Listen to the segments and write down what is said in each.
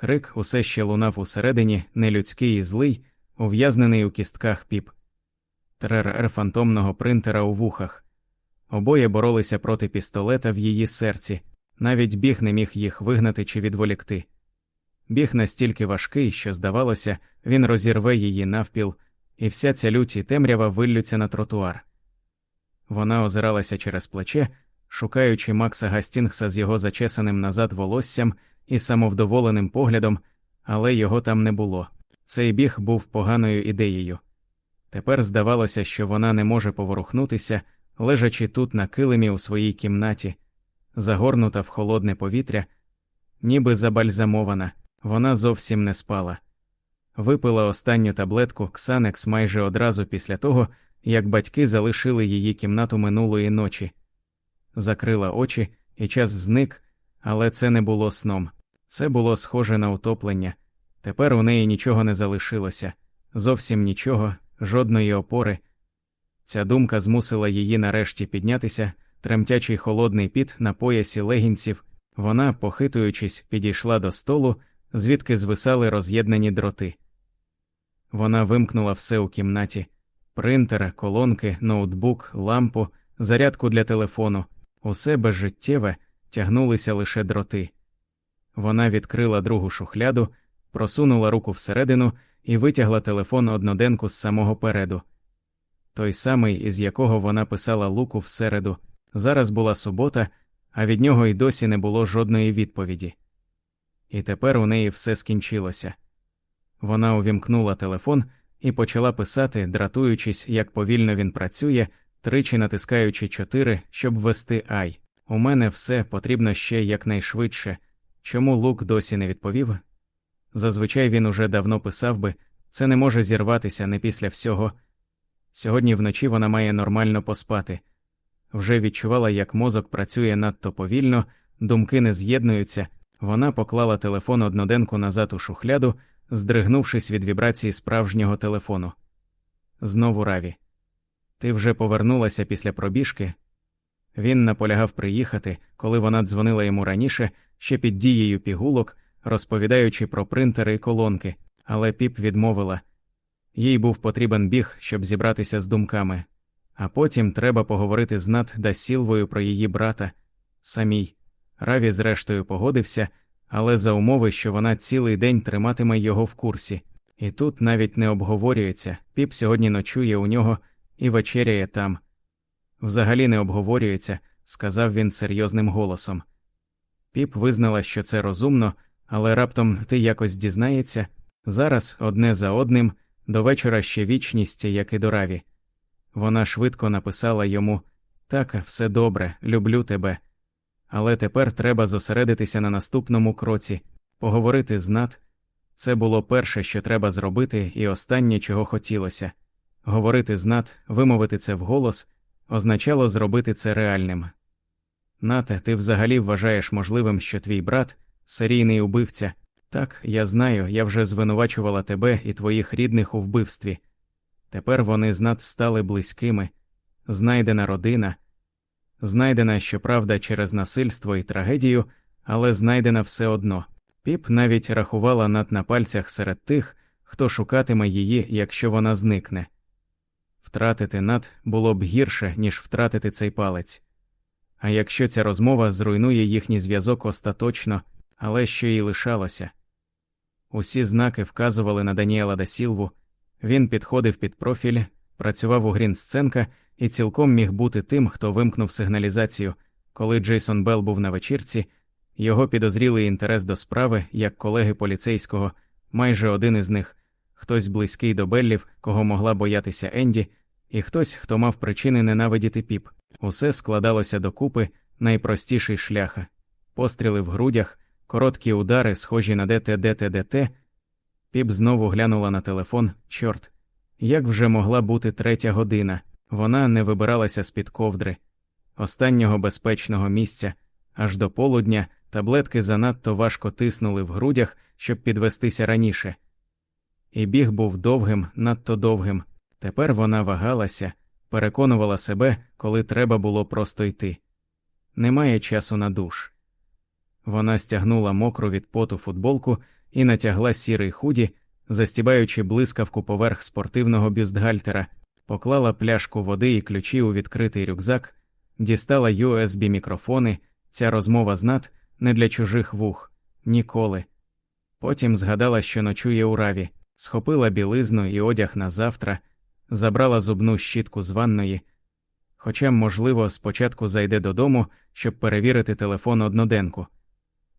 Крик усе ще лунав усередині, нелюдський і злий, ув'язнений у кістках піп, трер фантомного принтера у вухах. Обоє боролися проти пістолета в її серці, навіть біг не міг їх вигнати чи відволікти. Біг настільки важкий, що, здавалося, він розірве її навпіл, і вся ця лють і темрява виллються на тротуар. Вона озиралася через плече, шукаючи Макса Гастінгса з його зачесаним назад волоссям і самовдоволеним поглядом, але його там не було. Цей біг був поганою ідеєю. Тепер здавалося, що вона не може поворухнутися, лежачи тут на килимі у своїй кімнаті, загорнута в холодне повітря, ніби забальзамована, вона зовсім не спала. Випила останню таблетку Ксанекс майже одразу після того, як батьки залишили її кімнату минулої ночі. Закрила очі, і час зник, але це не було сном. Це було схоже на утоплення. Тепер у неї нічого не залишилося, зовсім нічого, жодної опори. Ця думка змусила її нарешті піднятися, тремтячий холодний піт на поясі легінців. Вона, похитуючись, підійшла до столу, звідки звисали роз'єднані дроти. Вона вимкнула все у кімнаті принтер, колонки, ноутбук, лампу, зарядку для телефону, усе безжиттєве тягнулися лише дроти. Вона відкрила другу шухляду, просунула руку всередину і витягла телефон одноденку з самого переду. Той самий, із якого вона писала луку всереду. Зараз була субота, а від нього й досі не було жодної відповіді. І тепер у неї все скінчилося. Вона увімкнула телефон і почала писати, дратуючись, як повільно він працює, тричі натискаючи чотири, щоб ввести ай. У мене все потрібно ще якнайшвидше. Чому Лук досі не відповів? Зазвичай він уже давно писав би це не може зірватися не після всього. Сьогодні вночі вона має нормально поспати. Вже відчувала, як мозок працює надто повільно, думки не з'єднуються. Вона поклала телефон одноденку назад у шухляду, здригнувшись від вібрації справжнього телефону. Знову раві. Ти вже повернулася після пробіжки. Він наполягав приїхати, коли вона дзвонила йому раніше, ще під дією пігулок, розповідаючи про принтери і колонки, але піп відмовила їй був потрібен біг, щоб зібратися з думками, а потім треба поговорити з Нат да Сілвою про її брата самій. Раві, зрештою, погодився, але за умови, що вона цілий день триматиме його в курсі, і тут навіть не обговорюється піп сьогодні ночує у нього і вечеряє там. Взагалі не обговорюється, сказав він серйозним голосом. Піп визнала, що це розумно, але раптом ти якось дізнається зараз одне за одним, до вечора ще вічність, як і до раві. Вона швидко написала йому так, все добре, люблю тебе. Але тепер треба зосередитися на наступному кроці, поговорити з Нат. Це було перше, що треба зробити, і останнє, чого хотілося. Говорити з Нат, вимовити це вголос, означало зробити це реальним. Нате, ти взагалі вважаєш можливим, що твій брат серійний убивця. Так, я знаю, я вже звинувачувала тебе і твоїх рідних у вбивстві. Тепер вони з Нат стали близькими, знайдена родина, знайдена, щоправда, через насильство і трагедію, але знайдена все одно. Піп навіть рахувала Нат на пальцях серед тих, хто шукатиме її, якщо вона зникне. Втратити Нат було б гірше, ніж втратити цей палець. А якщо ця розмова зруйнує їхній зв'язок остаточно, але що їй лишалося? Усі знаки вказували на Даніела Дасілву, він підходив під профіль, працював у Грінсценка і цілком міг бути тим, хто вимкнув сигналізацію, коли Джейсон Белл був на вечірці, його підозрілий інтерес до справи, як колеги поліцейського, майже один із них, хтось близький до Беллів, кого могла боятися Енді, і хтось, хто мав причини ненавидіти піп. Усе складалося докупи найпростіший шляха, постріли в грудях, короткі удари, схожі на ДТ-ДТ-ДТ. Піп знову глянула на телефон, чорт. Як вже могла бути третя година, вона не вибиралася з під ковдри, останнього безпечного місця, аж до полудня таблетки занадто важко тиснули в грудях, щоб підвестися раніше. І біг був довгим, надто довгим. Тепер вона вагалася, переконувала себе, коли треба було просто йти. Немає часу на душ. Вона стягнула мокру від поту футболку і натягла сірий худі, застібаючи блискавку поверх спортивного бюстгальтера, поклала пляшку води і ключі у відкритий рюкзак, дістала USB мікрофони, ця розмова з Нат не для чужих вух, ніколи. Потім згадала, що ночує у раві, схопила білизну і одяг на завтра, забрала зубну щітку з ванної. Хоча, можливо, спочатку зайде додому, щоб перевірити телефон одноденку.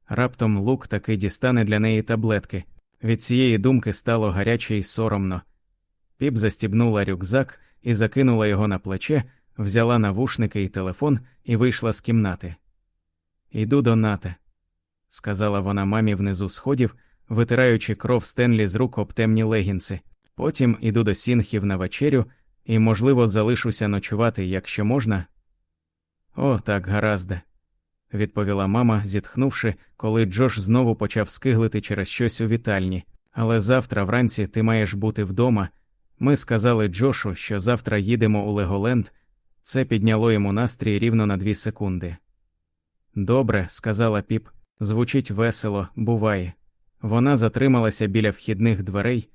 Раптом лук таки дістане для неї таблетки. Від цієї думки стало гаряче й соромно. Піп застібнула рюкзак і закинула його на плече, взяла навушники і телефон і вийшла з кімнати. Йду до Нате, сказала вона мамі внизу сходів, витираючи кров Стенлі з рук об темні легінси. Потім іду до сінхів на вечерю і, можливо, залишуся ночувати, якщо можна. О, так гаразде, відповіла мама, зітхнувши, коли Джош знову почав скиглити через щось у вітальні. Але завтра вранці ти маєш бути вдома. Ми сказали Джошу, що завтра їдемо у Леголенд. Це підняло йому настрій рівно на дві секунди. Добре, сказала піп, звучить весело, буває. Вона затрималася біля вхідних дверей,